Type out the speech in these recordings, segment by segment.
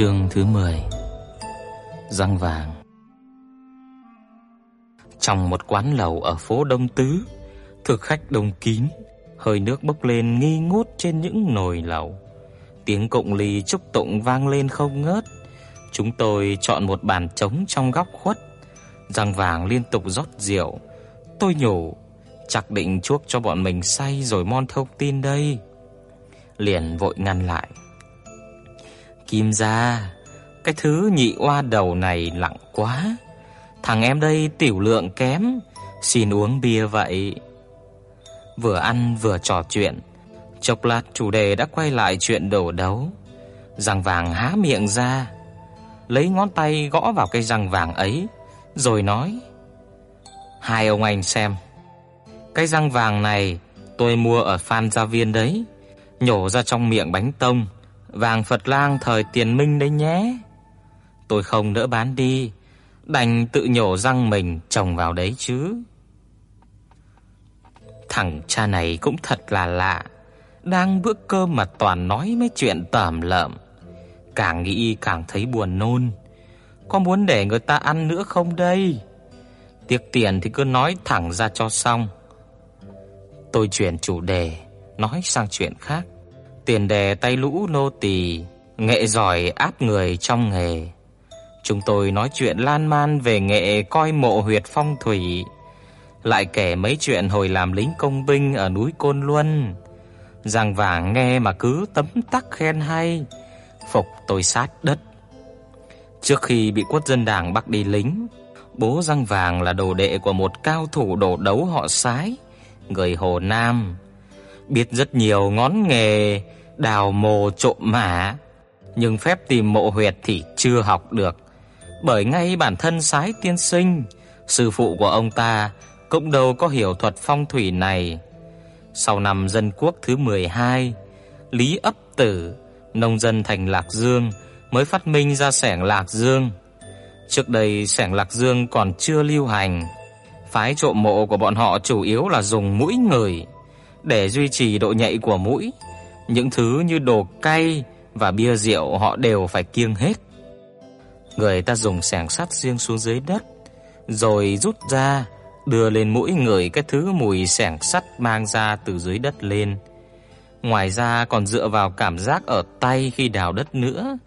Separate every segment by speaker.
Speaker 1: Chương thứ 10 Răng vàng Trong một quán lẩu ở phố Đông Tứ, thực khách đông kín, hơi nước bốc lên nghi ngút trên những nồi lẩu. Tiếng cộng ly chúc tụng vang lên không ngớt. Chúng tôi chọn một bàn trống trong góc khuất, răng vàng liên tục rót rượu. Tôi nhủ, chắc định chuốc cho bọn mình say rồi mon thông tin đây. Liền vội ngăn lại. Kim gia, cái thứ nhị oa đầu này lặng quá. Thằng em đây tiểu lượng kém, xin uống bia vậy. Vừa ăn vừa trò chuyện, chốc lát chủ đề đã quay lại chuyện đổ đấu. Răng vàng há miệng ra, lấy ngón tay gõ vào cái răng vàng ấy, rồi nói: "Hai ông anh xem, cái răng vàng này tôi mua ở Phan Gia Viên đấy, nhổ ra trong miệng bánh tông." Vàng Phật Lang thời tiền minh đấy nhé. Tôi không đỡ bán đi, đành tự nhổ răng mình trồng vào đấy chứ. Thằng cha này cũng thật là lạ, đang bữa cơm mà toàn nói mấy chuyện tởm lợm. Càng nghĩ càng thấy buồn nôn. Có muốn để người ta ăn nữa không đây? Tiếc tiền thì cứ nói thẳng ra cho xong. Tôi chuyển chủ đề, nói sang chuyện khác tiền đề tay lũ nô tỳ, nghệ giỏi áp người trong nghề. Chúng tôi nói chuyện lan man về nghệ coi mộ huyệt phong thủy, lại kể mấy chuyện hồi làm lính công binh ở núi Côn Luân. Giang vàng nghe mà cứ tấm tắc khen hay, phục tôi sát đất. Trước khi bị quốc dân đảng bắt đi lính, bố Giang Vàng là đồ đệ của một cao thủ đồ đấu họ Sái, người Hồ Nam, biết rất nhiều ngón nghề đào mồ trộm mã, nhưng phép tìm mộ huyệt thì chưa học được, bởi ngay bản thân Sái tiên sinh, sư phụ của ông ta cũng đâu có hiểu thuật phong thủy này. Sau năm dân quốc thứ 12, Lý ấp tử, nông dân thành Lạc Dương mới phát minh ra xẻng Lạc Dương. Trước đây xẻng Lạc Dương còn chưa lưu hành. Phái trộm mộ của bọn họ chủ yếu là dùng mũi người để duy trì độ nhạy của mũi những thứ như đồ cay và bia rượu họ đều phải kiêng hết. Người ta dùng xẻng sắt riêng xuống dưới đất, rồi rút ra, đưa lên mũi người cái thứ mùi xẻng sắt mang ra từ dưới đất lên. Ngoài ra còn dựa vào cảm giác ở tay khi đào đất nữa.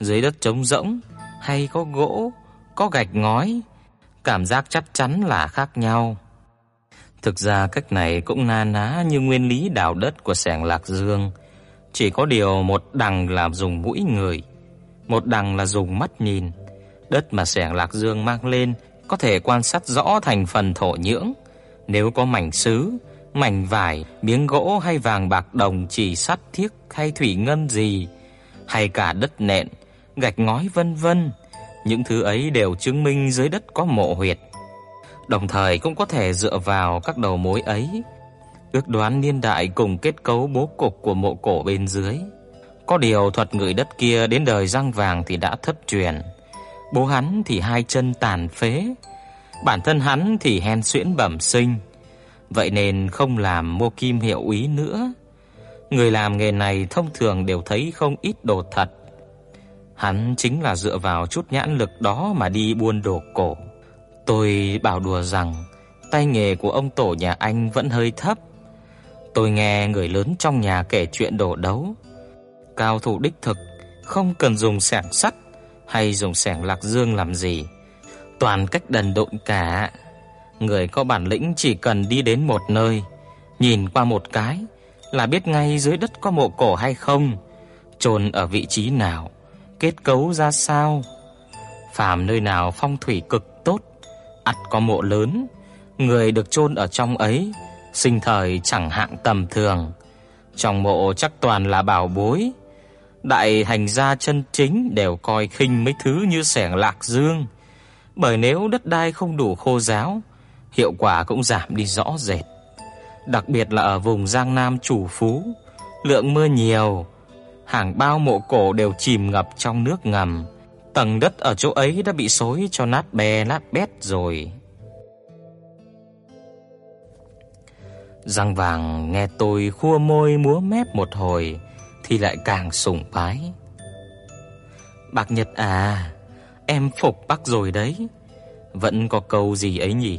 Speaker 1: Dưới đất trống rỗng hay có gỗ, có gạch ngói, cảm giác chắc chắn là khác nhau. Thực ra cách này cũng na ná như nguyên lý đào đất của xẻng Lạc Dương. Chỉ có điều một đằng là dùng mũi người, một đằng là dùng mắt nhìn. Đất mà xẻng Lạc Dương mang lên có thể quan sát rõ thành phần thổ nhưỡng. Nếu có mảnh sứ, mảnh vải, miếng gỗ hay vàng bạc đồng chỉ sắt thiếc hay thủy ngân gì, hay cả đất nện, gạch ngói vân vân, những thứ ấy đều chứng minh dưới đất có mộ huyệt. Đồng thời cũng có thể dựa vào các đầu mối ấy ước đoán niên đại cùng kết cấu bố cục của mộ cổ bên dưới. Có điều thuật người đất kia đến đời răng vàng thì đã thất truyền. Bố hắn thì hai chân tàn phế, bản thân hắn thì hen suyễn bẩm sinh. Vậy nên không làm mô kim hiệu úy nữa. Người làm nghề này thông thường đều thấy không ít đồ thật. Hắn chính là dựa vào chút nhãn lực đó mà đi buôn đồ cổ. Tôi bảo đùa rằng tay nghề của ông tổ nhà anh vẫn hơi thấp. Tôi nghe người lớn trong nhà kể chuyện đổ đấu. Cao thủ đích thực không cần dùng xẻng sắt hay dùng xẻng lạc dương làm gì, toàn cách đần độn cả. Người có bản lĩnh chỉ cần đi đến một nơi, nhìn qua một cái là biết ngay dưới đất có mộ cổ hay không, chôn ở vị trí nào, kết cấu ra sao. Phàm nơi nào phong thủy cực tốt, ắt có mộ lớn, người được chôn ở trong ấy sinh thời chẳng hạng tầm thường, trong mộ chắc toàn là bảo bối. Đại hành gia chân chính đều coi khinh mấy thứ như xẻng lạc dương, bởi nếu đất đai không đủ khô ráo, hiệu quả cũng giảm đi rõ rệt. Đặc biệt là ở vùng Giang Nam chủ phú, lượng mưa nhiều, hàng bao mộ cổ đều chìm ngập trong nước ngầm. Tầng đất ở chỗ ấy đã bị xối cho nát bè nát bét rồi. Răng vàng nghe tôi khua môi múa mép một hồi thì lại càng sủng bái. Bác Nhật à, em phục bác rồi đấy. Vẫn có câu gì ấy nhỉ?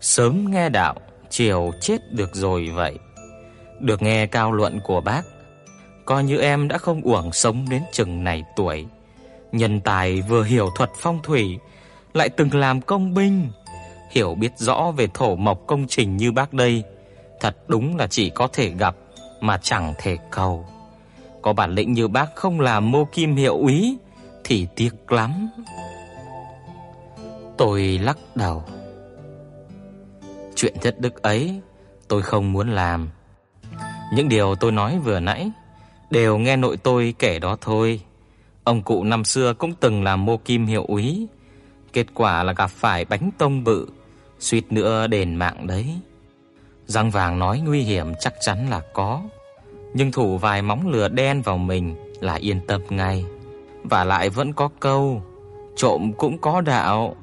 Speaker 1: Sớm nghe đạo, chiều chết được rồi vậy. Được nghe cao luận của bác, coi như em đã không uổng sống đến chừng này tuổi. Nhân tài vừa hiểu thuật phong thủy, lại từng làm công binh, hiểu biết rõ về thổ mộc công trình như bác đây, thật đúng là chỉ có thể gặp mà chẳng thể cầu. Có bản lĩnh như bác không làm mô kim hiệu úy thì tiếc lắm. Tôi lắc đầu. Chuyện thất đức ấy tôi không muốn làm. Những điều tôi nói vừa nãy đều nghe nội tôi kể đó thôi. Ông cụ năm xưa cũng từng làm mô kim hiệu úy, kết quả là gặp phải bánh tông bự, suýt nữa đền mạng đấy. Răng vàng nói nguy hiểm chắc chắn là có, nhưng thủ vài móng lửa đen vào mình là yên tâm ngay. Và lại vẫn có câu, trộm cũng có đạo.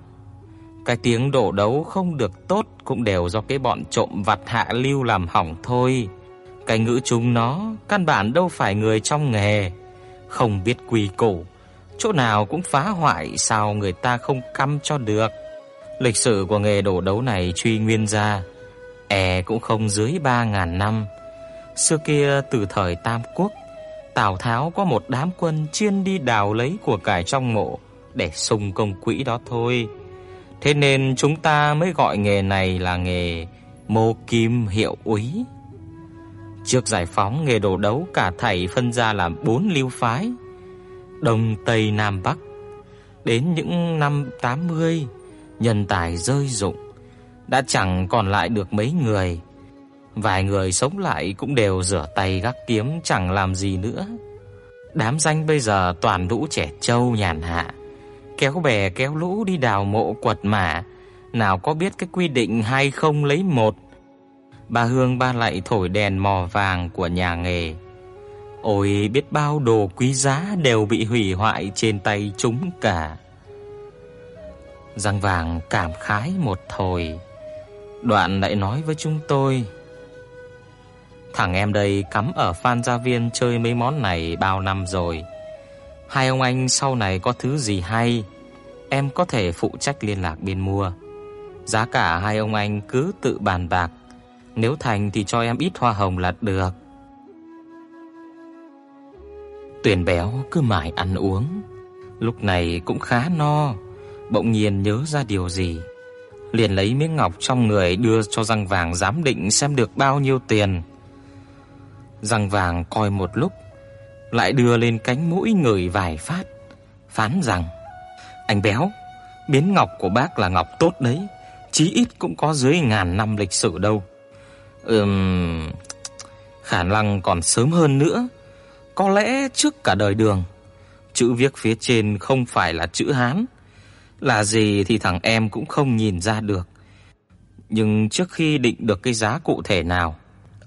Speaker 1: Cái tiếng đổ đấu không được tốt cũng đều do cái bọn trộm vặt hạ lưu làm hỏng thôi. Cái ngữ chúng nó căn bản đâu phải người trong nghề, không biết quy củ, chỗ nào cũng phá hoại sao người ta không căm cho được. Lịch sử của nghề đổ đấu này truy nguyên ra e cũng không dưới 3000 năm. Xưa kia từ thời Tam Quốc, Tào Tháo có một đám quân chuyên đi đào lấy của cải trong mộ để sung công quỹ đó thôi. Thế nên chúng ta mới gọi nghề này là nghề mô kim hiệu úy. Trước giải phóng nghề đồ đấu cả thảy phân ra làm bốn lưu phái: Đông, Tây, Nam, Bắc. Đến những năm 80, nhân tài rơi rụng, đã chẳng còn lại được mấy người. Vài người sống lại cũng đều rửa tay gác kiếm chẳng làm gì nữa. Đám danh bây giờ toàn lũ trẻ trâu nhàn hạ, kéo bè kéo lũ đi đào mộ quật mả, nào có biết cái quy định hay không lấy một. Bà Hương ba lại thổi đèn mò vàng của nhà nghề. Ôi biết bao đồ quý giá đều bị hủy hoại trên tay chúng cả. Răng vàng cảm khái một hồi, đoạn lại nói với chúng tôi: Thằng em đây cắm ở Phan Gia Viên chơi mấy món này bao năm rồi. Hai ông anh sau này có thứ gì hay, em có thể phụ trách liên lạc bên mua. Giá cả hai ông anh cứ tự bàn bạc, nếu thành thì cho em ít hoa hồng là được. Tuyền béo cứ mãi ăn uống, lúc này cũng khá no, bỗng nhiên nhớ ra điều gì, liền lấy miếng ngọc trong người đưa cho răng vàng giám định xem được bao nhiêu tiền. Răng vàng coi một lúc, lại đưa lên cánh mũi người vài phát, phán rằng: "Anh béo, miếng ngọc của bác là ngọc tốt đấy, chí ít cũng có dưới ngàn năm lịch sử đâu." Ừm, khả năng còn sớm hơn nữa, có lẽ trước cả đời Đường. Chữ viết phía trên không phải là chữ Hán, là gì thì thằng em cũng không nhìn ra được. Nhưng trước khi định được cái giá cụ thể nào,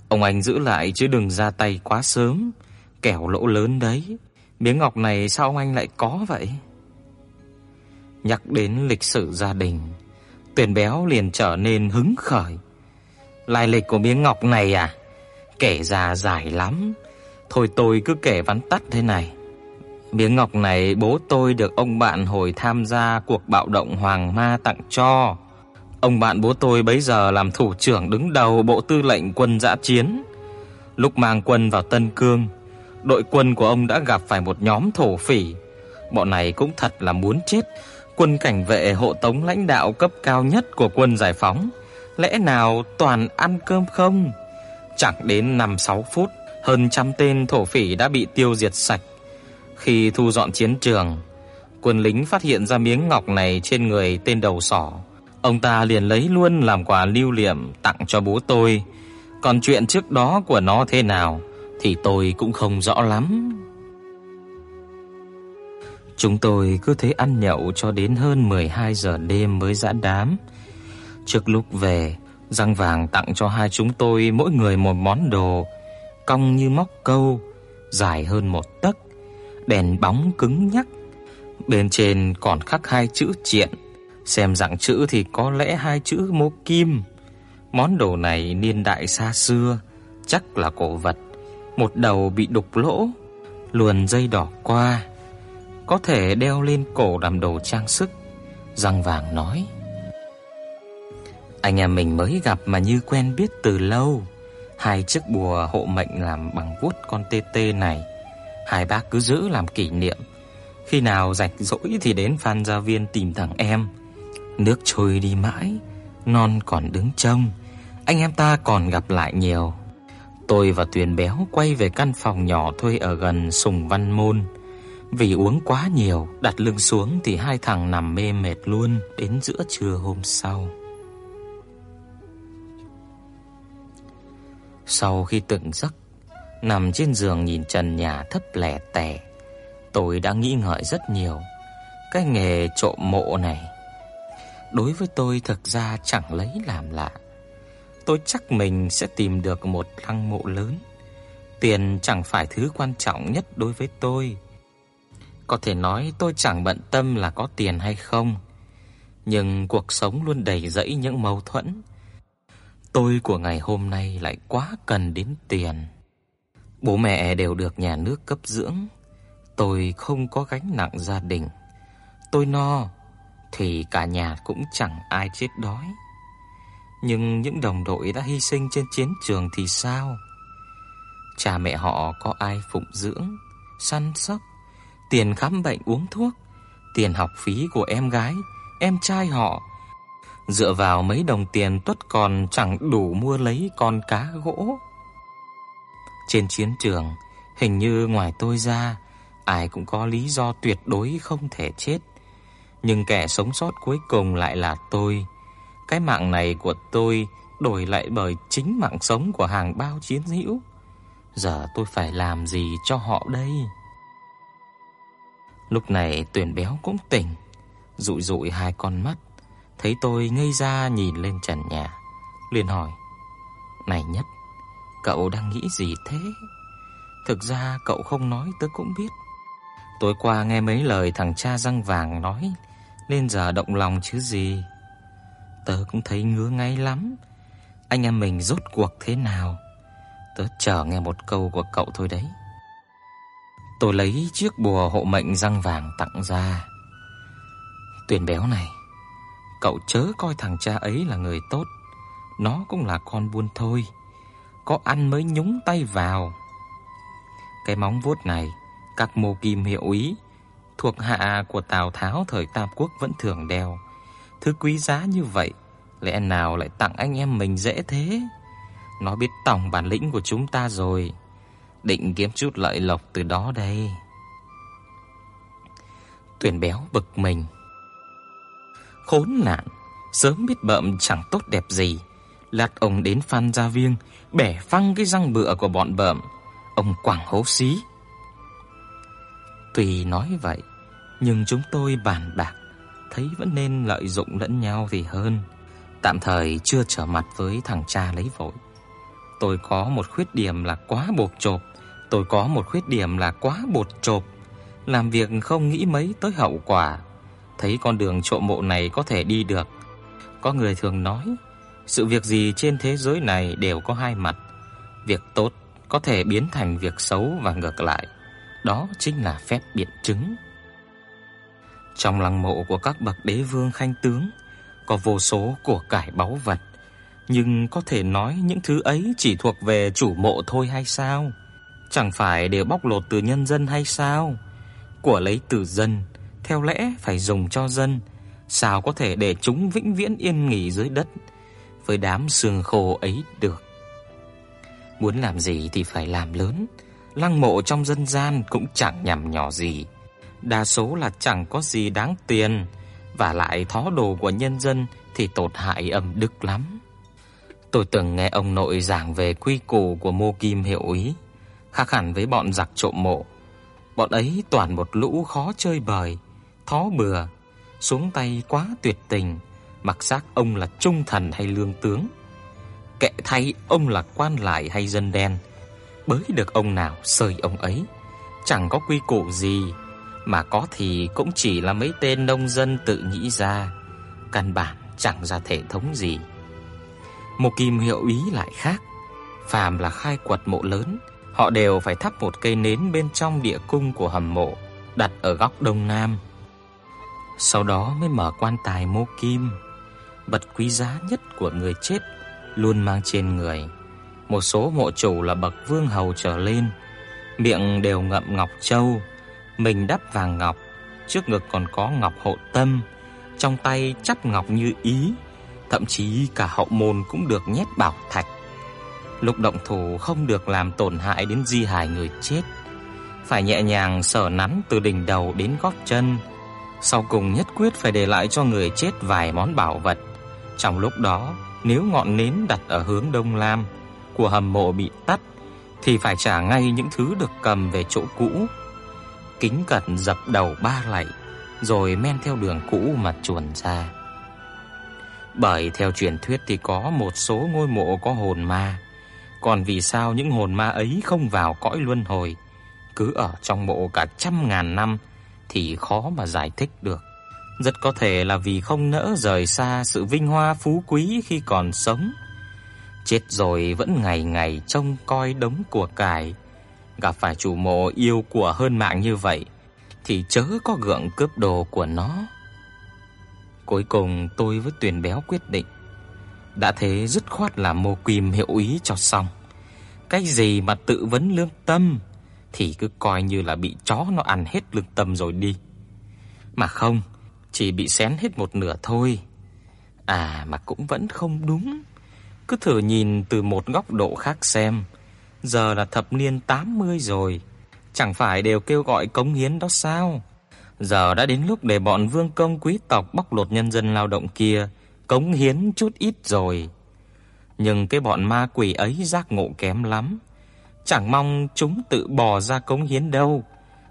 Speaker 1: ông anh giữ lại chứ đừng ra tay quá sớm, kẻo lỗ lớn đấy. Miếng ngọc này sao ông anh lại có vậy? Nhắc đến lịch sử gia đình, Tuyền Béo liền trở nên hứng khởi. Lai lịch của miếng ngọc này à? Kể ra dài lắm. Thôi tôi cứ kể vắn tắt thế này. Miếng ngọc này bố tôi được ông bạn hồi tham gia cuộc bạo động Hoàng Ma tặng cho. Ông bạn bố tôi bấy giờ làm thủ trưởng đứng đầu bộ tư lệnh quân dã chiến. Lúc mang quân vào Tân Cương, đội quân của ông đã gặp phải một nhóm thổ phỉ. Bọn này cũng thật là muốn chết. Quân cảnh vệ hộ tống lãnh đạo cấp cao nhất của quân giải phóng, lẽ nào toàn ăn cơm không? Chẳng đến 5-6 phút, hơn trăm tên thổ phỉ đã bị tiêu diệt sạch. Khi thu dọn chiến trường, quân lính phát hiện ra miếng ngọc này trên người tên đầu sỏ. Ông ta liền lấy luôn làm quà lưu niệm tặng cho bố tôi. Còn chuyện trước đó của nó thế nào thì tôi cũng không rõ lắm. Chúng tôi cứ thế ăn nhậu cho đến hơn 12 giờ đêm mới dã đám. Trước lúc về, răng vàng tặng cho hai chúng tôi mỗi người một món đồ cong như móc câu, dài hơn một tấc, đèn bóng cứng nhắc. Bên trên còn khắc hai chữ triện, xem dạng chữ thì có lẽ hai chữ mô kim. Món đồ này niên đại xa xưa, chắc là cổ vật. Một đầu bị đục lỗ, luồn dây đỏ qua, có thể đeo lên cổ làm đồ trang sức. Răng vàng nói: Anh em mình mới gặp mà như quen biết từ lâu. Hai chiếc bùa hộ mệnh làm bằng vuốt con tê tê này, hai bác cứ giữ làm kỷ niệm. Khi nào rảnh rỗi thì đến Phan Gia Viên tìm thằng em. Nước trôi đi mãi, non còn đứng trông, anh em ta còn gặp lại nhiều. Tôi và Tuyền Béo quay về căn phòng nhỏ thuê ở gần Sùng Văn Môn. Vì uống quá nhiều, đặt lưng xuống thì hai thằng nằm mê mệt luôn đến giữa trưa hôm sau. Sau khi tỉnh giấc, nằm trên giường nhìn trần nhà thấp lẻ tẻ, tôi đã nghĩ ngợi rất nhiều. Cái nghề trộm mộ này đối với tôi thực ra chẳng lấy làm lạ. Tôi chắc mình sẽ tìm được một lăng mộ lớn. Tiền chẳng phải thứ quan trọng nhất đối với tôi. Có thể nói tôi chẳng bận tâm là có tiền hay không, nhưng cuộc sống luôn đầy rẫy những mâu thuẫn. Tôi của ngày hôm nay lại quá cần đến tiền. Bố mẹ đều được nhà nước cấp dưỡng, tôi không có gánh nặng gia đình. Tôi no thì cả nhà cũng chẳng ai chết đói. Nhưng những đồng đội đã hy sinh trên chiến trường thì sao? Cha mẹ họ có ai phụng dưỡng, săn sóc, tiền khám bệnh uống thuốc, tiền học phí của em gái, em trai họ. Dựa vào mấy đồng tiền tuất còn chẳng đủ mua lấy con cá gỗ. Trên chiến trường, hình như ngoài tôi ra, ai cũng có lý do tuyệt đối không thể chết. Nhưng kẻ sống sót cuối cùng lại là tôi. Cái mạng này của tôi đổi lại bởi chính mạng sống của hàng bao chiến hữu. Giờ tôi phải làm gì cho họ đây? Lúc này Tuyển Béo cũng tỉnh, dụi dụi hai con mắt, thấy tôi ngây ra nhìn lên trần nhà, liền hỏi: "Này Nhất, cậu đang nghĩ gì thế?" Thực ra cậu không nói tớ cũng biết. Tối qua nghe mấy lời thằng cha răng vàng nói, nên giờ động lòng chứ gì. Tớ cũng thấy ngứa ngáy lắm. Anh em mình rốt cuộc thế nào? Tớ chờ nghe một câu của cậu thôi đấy. Tôi lấy chiếc bùa hộ mệnh răng vàng tặng ra. tuyển béo này, cậu chớ coi thằng cha ấy là người tốt, nó cũng là con buôn thôi, có ăn mới nhúng tay vào. Cái móng vuốt này, các mô kim hiệu ý thuộc hạ của Tào Tháo thời Tam Quốc vẫn thường đeo. Thứ quý giá như vậy, lẽ nào lại tặng anh em mình dễ thế? Nó biết tổng bản lĩnh của chúng ta rồi định kiếm chút lợi lộc từ đó đây. Tuyển béo bực mình. Khốn nạn, sớm biết bợm chẳng tốt đẹp gì, lạt ông đến Phan Gia Viêng bẻ phăng cái răng bựa của bọn bợm, ông quẳng hố xí. Tuy nói vậy, nhưng chúng tôi bàn bạc, thấy vẫn nên lợi dụng lẫn nhau thì hơn. Tạm thời chưa trở mặt với thằng cha lấy vội. Tôi có một khuyết điểm là quá bột chộp, Tôi có một khuyết điểm là quá bột chộp, làm việc không nghĩ mấy tới hậu quả. Thấy con đường trộm mộ này có thể đi được. Có người thường nói, sự việc gì trên thế giới này đều có hai mặt. Việc tốt có thể biến thành việc xấu và ngược lại. Đó chính là phép biện chứng. Trong lăng mộ của các bậc đế vương khanh tướng có vô số của cải báu vật, nhưng có thể nói những thứ ấy chỉ thuộc về chủ mộ thôi hay sao? chẳng phải đều bóc lột từ nhân dân hay sao? Của lấy từ dân, theo lẽ phải dùng cho dân, sao có thể để chúng vĩnh viễn yên nghỉ dưới đất với đám xương khô ấy được. Muốn làm gì thì phải làm lớn, lăng mộ trong dân gian cũng chẳng nhằm nhỏ gì, đa số là chẳng có gì đáng tiền và lại thó đồ của nhân dân thì tổn hại âm đức lắm. Tôi từng nghe ông nội giảng về quy củ của Mô Kim hiệu ý, khác hẳn với bọn giặc trộm mộ. Bọn ấy toàn một lũ khó chơi bời, thó bừa, xuống tay quá tuyệt tình, mặc xác ông là trung thần hay lương tướng. Kệ thay ông là quan lại hay dân đen, bới được ông nào sơi ông ấy, chẳng có quy củ gì, mà có thì cũng chỉ là mấy tên nông dân tự nghĩ ra, căn bản chẳng ra thể thống gì. Một kim hiệu ý lại khác, phàm là khai quật mộ lớn, họ đều phải thắp một cây nến bên trong địa cung của hầm mộ, đặt ở góc đông nam. Sau đó mới mở quan tài mô kim, vật quý giá nhất của người chết luôn mang trên người. Một số mộ chủ là bậc vương hầu trở lên, miệng đều ngậm ngọc châu, mình đắp vàng ngọc, trước ngực còn có ngọc hộ tâm, trong tay chắp ngọc như ý, thậm chí cả hậu môn cũng được nhét bảo thạch. Lúc động thủ không được làm tổn hại đến di hài người chết, phải nhẹ nhàng sờ nắn từ đỉnh đầu đến gót chân. Sau cùng nhất quyết phải để lại cho người chết vài món bảo vật. Trong lúc đó, nếu ngọn nến đặt ở hướng đông nam của hầm mộ bị tắt thì phải trả ngay những thứ được cầm về chỗ cũ. Kính cẩn dập đầu ba lạy, rồi men theo đường cũ mà chuồn ra. Bởi theo truyền thuyết thì có một số ngôi mộ có hồn ma, còn vì sao những hồn ma ấy không vào cõi luân hồi, cứ ở trong mộ cả trăm ngàn năm thì khó mà giải thích được. Rất có thể là vì không nỡ rời xa sự vinh hoa phú quý khi còn sống. Chết rồi vẫn ngày ngày trông coi đống của cải, gặp phải chủ mộ yêu của hơn mạng như vậy thì chớ có gượng cướp đồ của nó. Cuối cùng tôi với Tuyền Béo quyết định đã thế dứt khoát là mô quìm hiệu ý cho xong. Cái gì mà tự vấn lương tâm thì cứ coi như là bị chó nó ăn hết lương tâm rồi đi. Mà không, chỉ bị xén hết một nửa thôi. À mà cũng vẫn không đúng. Cứ thử nhìn từ một góc độ khác xem. Giờ là thập niên 80 rồi, chẳng phải đều kêu gọi cống hiến đó sao? Giờ đã đến lúc để bọn vương công quý tộc bóc lột nhân dân lao động kia cống hiến chút ít rồi. Nhưng cái bọn ma quỷ ấy giác ngộ kém lắm, chẳng mong chúng tự bò ra cống hiến đâu.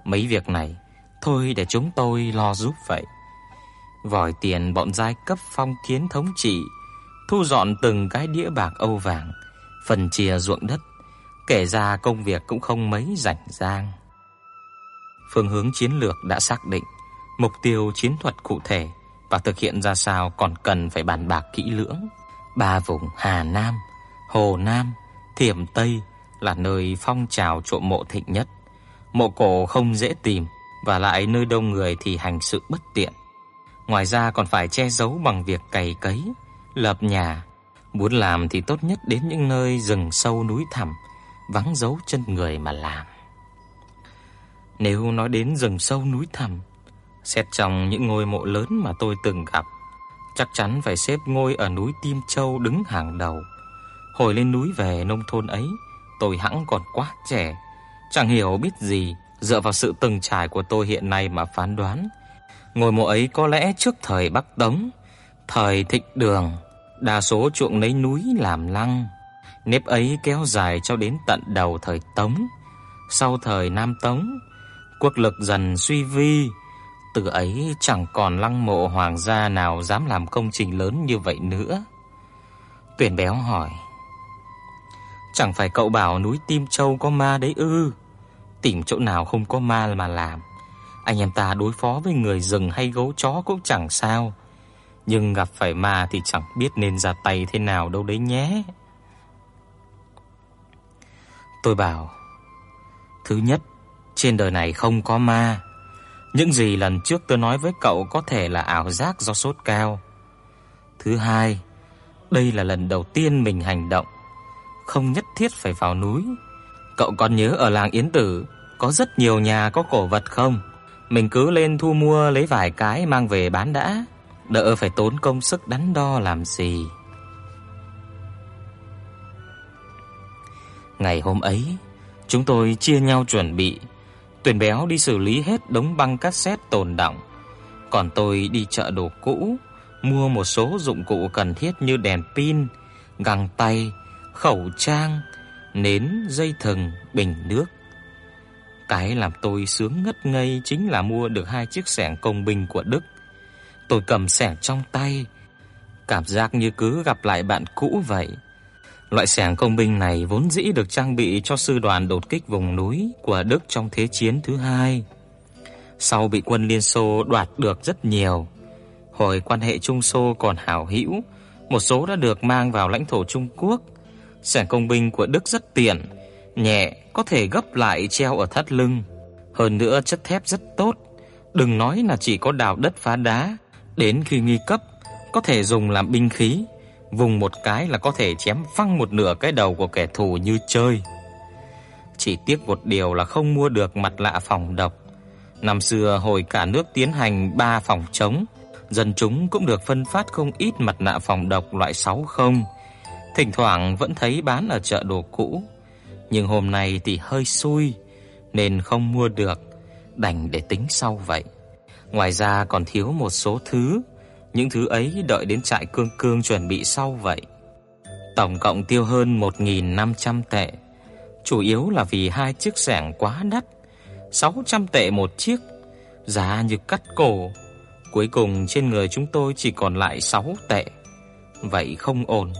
Speaker 1: Mấy việc này thôi để chúng tôi lo giúp vậy. Vòi tiền bọn giai cấp phong kiến thống trị, thu dọn từng cái đĩa bạc âu vàng, phần chia ruộng đất, kể ra công việc cũng không mấy rảnh rang. Phương hướng chiến lược đã xác định, mục tiêu chiến thuật cụ thể và thực hiện ra sao còn cần phải bàn bạc kỹ lưỡng. Ba vùng Hà Nam, Hồ Nam, Thiểm Tây là nơi phong trào trộm mộ thịnh nhất. Mộ cổ không dễ tìm và lại nơi đông người thì hành sự bất tiện. Ngoài ra còn phải che giấu bằng việc cày cấy, lập nhà. Muốn làm thì tốt nhất đến những nơi rừng sâu núi thẳm, vắng dấu chân người mà làm. Nếu nói đến rừng sâu núi thẳm, xét trong những ngôi mộ lớn mà tôi từng gặp, chắc chắn phải xếp ngôi ở núi Tim Châu đứng hàng đầu. Hồi lên núi về nông thôn ấy, tôi hẳn còn quá trẻ, chẳng hiểu biết gì, dựa vào sự từng trải của tôi hiện nay mà phán đoán, ngôi mộ ấy có lẽ trước thời Bắc Tống, thời Thịnh Đường, đa số chuộng lấy núi làm lăng. Nếp ấy kéo dài cho đến tận đầu thời Tống. Sau thời Nam Tống, quốc lực dần suy vi, từ ấy chẳng còn lăng mộ hoàng gia nào dám làm công trình lớn như vậy nữa. Tuyển béo hỏi: "Chẳng phải cậu bảo núi Tim Châu có ma đấy ư? Tìm chỗ nào không có ma mà làm? Anh em ta đối phó với người rừng hay gấu chó cũng chẳng sao, nhưng gặp phải ma thì chẳng biết nên ra tay thế nào đâu đấy nhé." Tôi bảo: "Thứ nhất, trên đời này không có ma." Những gì lần trước tôi nói với cậu có thể là ảo giác do sốt cao. Thứ hai, đây là lần đầu tiên mình hành động, không nhất thiết phải vào núi. Cậu còn nhớ ở làng Yến Tử có rất nhiều nhà có cổ vật không? Mình cứ lên thu mua lấy vài cái mang về bán đã, đỡ phải tốn công sức đắn đo làm gì. Ngày hôm ấy, chúng tôi chia nhau chuẩn bị Tuyển béo đi xử lý hết đống băng cassette tồn đọng, còn tôi đi chợ đồ cũ, mua một số dụng cụ cần thiết như đèn pin, găng tay, khẩu trang, nến, dây thừng, bình nước. Cái làm tôi sướng ngất ngây chính là mua được hai chiếc xẻng công binh của Đức. Tôi cầm xẻng trong tay, cảm giác như cứ gặp lại bạn cũ vậy. Loại xẻng công binh này vốn dĩ được trang bị cho sư đoàn đột kích vùng núi của Đức trong Thế chiến thứ hai. Sau bị quân Liên Xô đoạt được rất nhiều, hồi quan hệ Trung Xô còn hảo hữu, một số đã được mang vào lãnh thổ Trung Quốc. Xẻng công binh của Đức rất tiện, nhẹ, có thể gấp lại treo ở thắt lưng. Hơn nữa chất thép rất tốt, đừng nói là chỉ có đào đất phá đá, đến khi nguy cấp có thể dùng làm binh khí, vùng một cái là có thể chém phăng một nửa cái đầu của kẻ thù như chơi. Chỉ tiếc một điều là không mua được mặt lạ phòng độc. Năm xưa hồi cả nước tiến hành 3 phòng chống, dân chúng cũng được phân phát không ít mặt nạ phòng độc loại 60. Thỉnh thoảng vẫn thấy bán ở chợ đồ cũ, nhưng hôm nay thì hơi xui nên không mua được, đành để tính sau vậy. Ngoài ra còn thiếu một số thứ, những thứ ấy đợi đến trại cương cương chuẩn bị sau vậy. Tổng cộng tiêu hơn 1500 tệ, chủ yếu là vì hai chiếc xẻng quá đắt, 600 tệ một chiếc, giá như cắt cổ. Cuối cùng trên người chúng tôi chỉ còn lại 6 tệ. Vậy không ổn,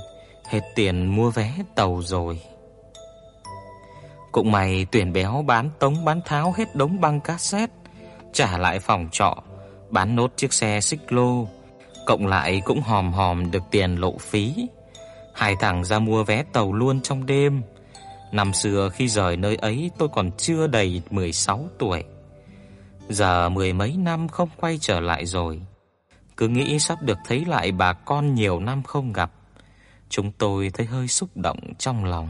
Speaker 1: hết tiền mua vé tàu rồi. Cũng may tuyển béo bán tống bán tháo hết đống băng cassette, trả lại phòng trọ, bán nốt chiếc xe xích lô, cộng lại cũng hòm hòm được tiền lộ phí. Hai thằng ra mua vé tàu luôn trong đêm. Năm xưa khi rời nơi ấy tôi còn chưa đầy 16 tuổi. Giờ mười mấy năm không quay trở lại rồi. Cứ nghĩ sắp được thấy lại bà con nhiều năm không gặp. Chúng tôi thấy hơi xúc động trong lòng.